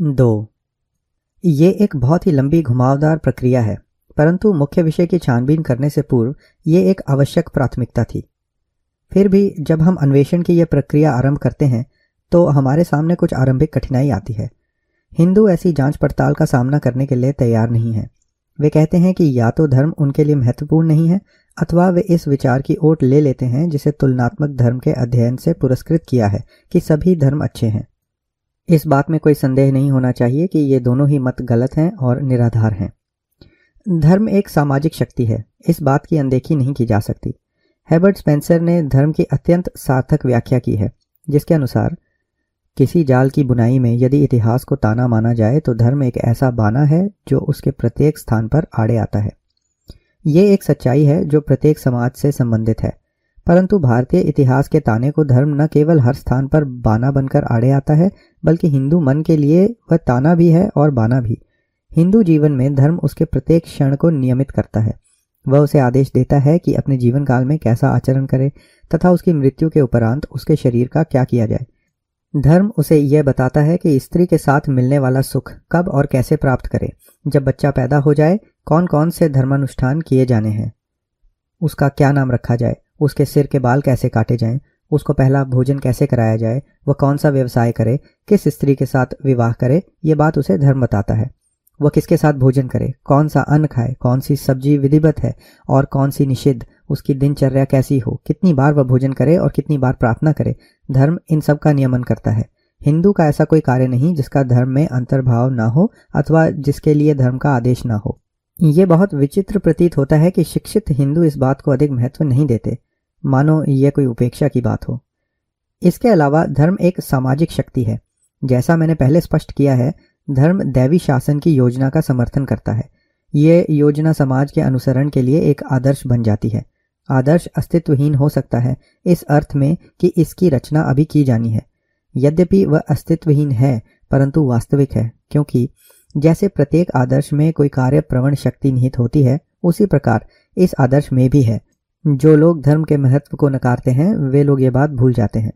दो। ये एक बहुत ही लंबी घुमावदार प्रक्रिया है, परंतु मुख्य विषय की छानबीन करने से पूर्व ये एक आवश्यक प्राथमिकता थी। फिर भी जब हम अन्वेषण की यह प्रक्रिया आरंभ करते हैं तो हमारे सामने कुछ आरंभिक कठिनाई आती है। हिंदू ऐसी जाँच पड़ताल का सामना करने के लिए तैयार नहीं है। वे कहते हैं कि या तो धर्म उनके लिए महत्वपूर्ण नहीं है, अथवा वे इस विचार की ओट ले लेते हैं जिसे तुलनात्मक धर्म के अध्ययन से पुरस्कृत किया है कि सभी धर्म अच्छे हैं। इस बात में कोई संदेह नहीं होना चाहिए कि ये दोनों ही मत गलत हैं और निराधार हैं। धर्म एक सामाजिक शक्ति है, इस बात की अनदेखी नहीं की जा सकती। हैबर्ट स्पेंसर ने धर्म की अत्यंत सार्थक व्याख्या की है, जिसके अनुसार, किसी जाल की बुनाई में यदि इतिहास को ताना माना जाए तो धर्म एक ऐसा बाना है जो उसके प्रत्येक स्थान पर आड़े आता है। ये एक सच्चाई है जो प्रत्येक समाज से संबंधित है। परंतु भारतीय इतिहास के ताने को धर्म न केवल हर स्थान पर बाना बनकर आड़े आता है, बल्कि हिंदू मन के लिए वह ताना भी है और बाना भी। हिंदू जीवन में धर्म उसके प्रत्येक क्षण को नियमित करता है। वह उसे आदेश देता है कि अपने जीवन काल में कैसा आचरण करे तथा उसकी मृत्यु के उपरांत उसके शरीर का क्या किया जाए। धर्म उसे यह बताता है कि स्त्री के साथ मिलने वाला सुख कब और कैसे प्राप्त करे, जब बच्चा पैदा हो जाए कौन कौन से धर्मानुष्ठान किए जाने हैं, उसका क्या नाम रखा जाए। उसके सिर के बाल कैसे काटे जाएँ? उसको पहला भोजन कैसे कराया जाए? वह कौन सा व्यवसाय करे? किस स्त्री के साथ विवाह करे? ये बात उसे धर्म बताता है। वह किसके साथ भोजन करे? कौन सा अन्न खाए? कौन सी सब्ज़ी विधिवत है? और कौन सी निषिद्ध? उसकी दिनचर्या कैसी हो? कितनी बार वह भोजन करे और कितनी बार प्रार्थना करे? धर्म इन सब का नियमन करता है। हिंदू का ऐसा कोई कार्य नहीं जिसका धर्म में अंतर्भाव ना हो अथवा जिसके लिए धर्म का आदेश ना हो। ये बहुत विचित्र प्रतीत होता है कि शिक्षित हिंदू इस बात को अधिक महत्व नहीं देते। मानो यह कोई उपेक्षा की बात हो। इसके अलावा धर्म एक सामाजिक शक्ति है। जैसा मैंने पहले स्पष्ट किया है, धर्म दैवी शासन की योजना का समर्थन करता है। ये योजना समाज के अनुसरण के लिए एक आदर्श बन जाती है। आदर्श अस्तित्वहीन हो सकता है, इस अर्थ में कि इसकी रचना अभी की जानी है। यद्यपि वह अस्तित्वहीन है, परंतु वास्तविक है, क्योंकि जैसे प्रत्येक आदर्श में कोई कार्य प्रवण शक्ति निहित होती है, उसी प्रकार इस आदर्श में भी है। जो लोग धर्म के महत्व को नकारते हैं, वे लोग ये बात भूल जाते हैं।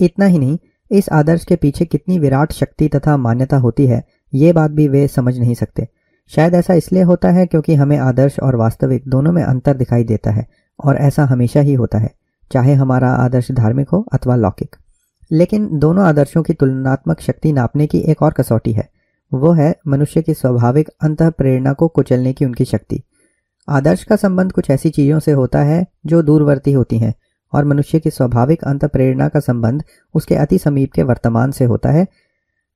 इतना ही नहीं, इस आदर्श के पीछे कितनी विराट शक्ति तथा मान्यता होती है, ये बात भी वे समझ नहीं सकते। शायद ऐसा इसलिए होता है क्योंकि हमें आदर्श और वास्तविक दोनों में अंतर दिखाई देता है, और ऐसा हमेशा ही होता है, चाहे हमारा आदर्श धार्मिक हो अथवा लौकिक। लेकिन दोनों आदर्शों की तुलनात्मक शक्ति नापने की एक और कसौटी है, वो है मनुष्य की स्वाभाविक अंत प्रेरणा को कुचलने की उनकी शक्ति। आदर्श का संबंध कुछ ऐसी चीज़ों से होता है जो दूरवर्ती होती हैं, और मनुष्य की स्वाभाविक अंत प्रेरणा का संबंध उसके अति समीप के वर्तमान से होता है।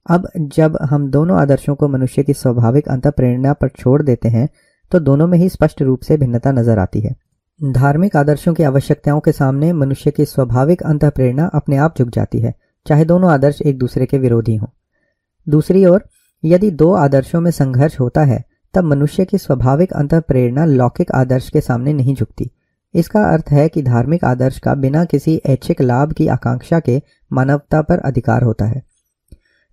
अब जब हम दोनों आदर्शों को मनुष्य की स्वाभाविक अंत प्रेरणा पर छोड़ देते हैं तो दोनों में ही स्पष्ट रूप से भिन्नता नज़र आती है। धार्मिक आदर्शों की आवश्यकताओं के सामने मनुष्य की स्वाभाविक अंत प्रेरणा अपने आप झुक जाती है, चाहे दोनों आदर्श एक दूसरे के विरोधी हों। दूसरी ओर, यदि दो आदर्शों में संघर्ष होता है तब मनुष्य की स्वाभाविक अंत प्रेरणा लौकिक आदर्श के सामने नहीं झुकती। इसका अर्थ है कि धार्मिक आदर्श का बिना किसी ऐच्छिक लाभ की आकांक्षा के मानवता पर अधिकार होता है।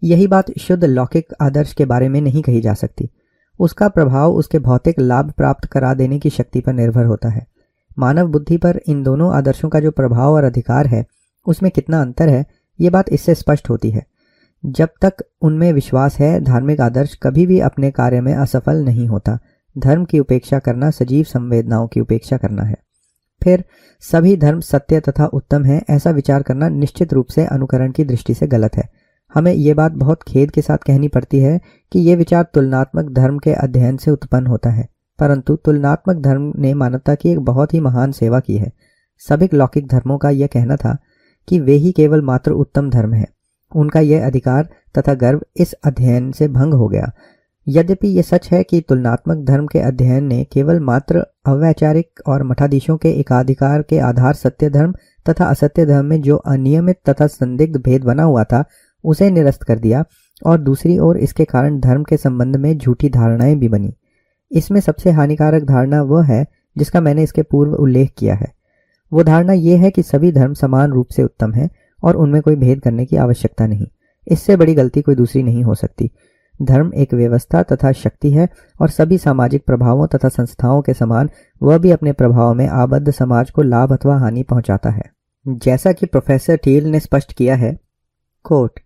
यही बात शुद्ध लौकिक आदर्श के बारे में नहीं कही जा सकती। उसका प्रभाव उसके भौतिक लाभ प्राप्त करा देने की शक्ति पर निर्भर होता है। मानव बुद्धि पर इन दोनों आदर्शों का जो प्रभाव और अधिकार है, उसमें कितना अंतर है, ये बात इससे स्पष्ट होती है। जब तक उनमें विश्वास है, धार्मिक आदर्श कभी भी अपने कार्य में असफल नहीं होता। धर्म की उपेक्षा करना, सजीव संवेदनाओं की उपेक्षा करना है। फिर, सभी धर्म सत्य तथा उत्तम है, ऐसा विचार करना निश्चित रूप से अनुकरण की दृष्टि से गलत है। हमें ये बात बहुत खेद के साथ कहनी पड़ती है कि यह विचार तुलनात्मक धर्म के अध्ययन से उत्पन्न होता है। परंतु तुलनात्मक धर्म ने मानवता की एक बहुत ही महान सेवा की है। सभी लौकिक धर्मों का यह कहना था कि वे ही केवल मात्र उत्तम धर्म है। उनका यह अधिकार तथा गर्व इस अध्ययन से भंग हो गया। यद्यपि यह सच है कि तुलनात्मक धर्म के अध्ययन ने केवल मात्र अवैचारिक और मठाधीशों के एकाधिकार के आधार सत्य धर्म तथा असत्य धर्म में जो अनियमित तथा संदिग्ध भेद बना हुआ था, उसे निरस्त कर दिया और दूसरी ओर इसके कारण धर्म के संबंध में झूठी धारणाएँ भी बनी। इसमें सबसे हानिकारक धारणा वह है जिसका मैंने इसके पूर्व उल्लेख किया है। वो धारणा यह है कि सभी धर्म समान रूप से उत्तम है और उनमें कोई भेद करने की आवश्यकता नहीं। इससे बड़ी गलती कोई दूसरी नहीं हो सकती। धर्म एक व्यवस्था तथा शक्ति है, और सभी सामाजिक प्रभावों तथा संस्थाओं के समान वह भी अपने प्रभाव में आबद्ध समाज को लाभ अथवा हानि पहुंचाता है। जैसा कि प्रोफेसर टील ने स्पष्ट किया है, कोट,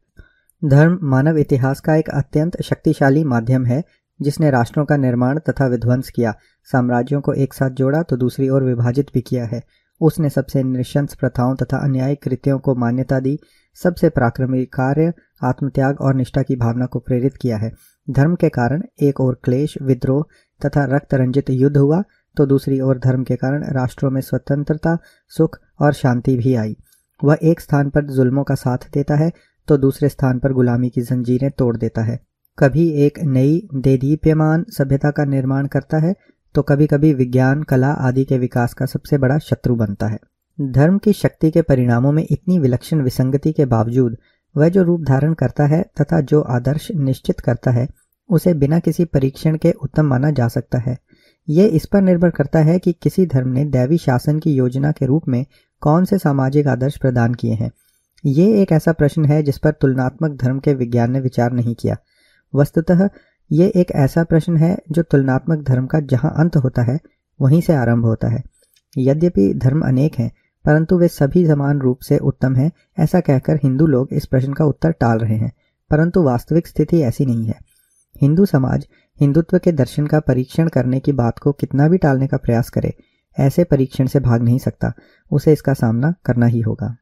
धर्म मानव इतिहास का एक अत्यंत शक्तिशाली माध्यम है, जिसने राष्ट्रों का निर्माण तथा विध्वंस किया, साम्राज्यों को एक साथ जोड़ा तो दूसरी ओर विभाजित भी किया है। उसने सबसे निशंस प्रथाओं तथा अन्यायिक कृत्यों को मान्यता दी, सबसे पराक्रमिक कार्य, आत्मत्याग और निष्ठा की भावना को प्रेरित किया है। धर्म के कारण एक और क्लेश, विद्रोह तथा रक्त रंजित युद्ध हुआ तो दूसरी ओर धर्म के कारण राष्ट्रों में स्वतंत्रता, सुख और शांति भी आई। वह एक स्थान पर जुल्मों का साथ देता है तो दूसरे स्थान पर गुलामी की जंजीरें तोड़ देता है। कभी एक नई, देदीप्यमान सभ्यता का निर्माण करता है तो कभी कभी विज्ञान, कला आदि के विकास का सबसे बड़ा शत्रु बनता है। धर्म की शक्ति के परिणामों में इतनी विलक्षण विसंगति के बावजूद, वह जो रूप धारण करता है तथा जो आदर्श निश्चित करता है, उसे बिना किसी परीक्षण के उत्तम माना जा सकता है। ये इस पर निर्भर करता है कि किसी धर्म ने दैवी शासन की योजना के रूप में कौन से सामाजिक आदर्श प्रदान किए हैं। ये एक ऐसा प्रश्न है जिस पर तुलनात्मक धर्म के विज्ञान ने विचार नहीं किया। वस्तुतः ये एक ऐसा प्रश्न है जो तुलनात्मक धर्म का जहाँ अंत होता है, वहीं से आरंभ होता है। यद्यपि धर्म अनेक हैं, परंतु वे सभी समान रूप से उत्तम हैं, ऐसा कहकर हिंदू लोग इस प्रश्न का उत्तर टाल रहे हैं, परंतु वास्तविक स्थिति ऐसी नहीं है। हिंदू समाज, हिंदुत्व के दर्शन का परीक्षण करने की बात को कितना भी टालने का प्रयास करे, ऐसे परीक्षण से भाग नहीं सकता, उसे इसका सामना करना ही होगा।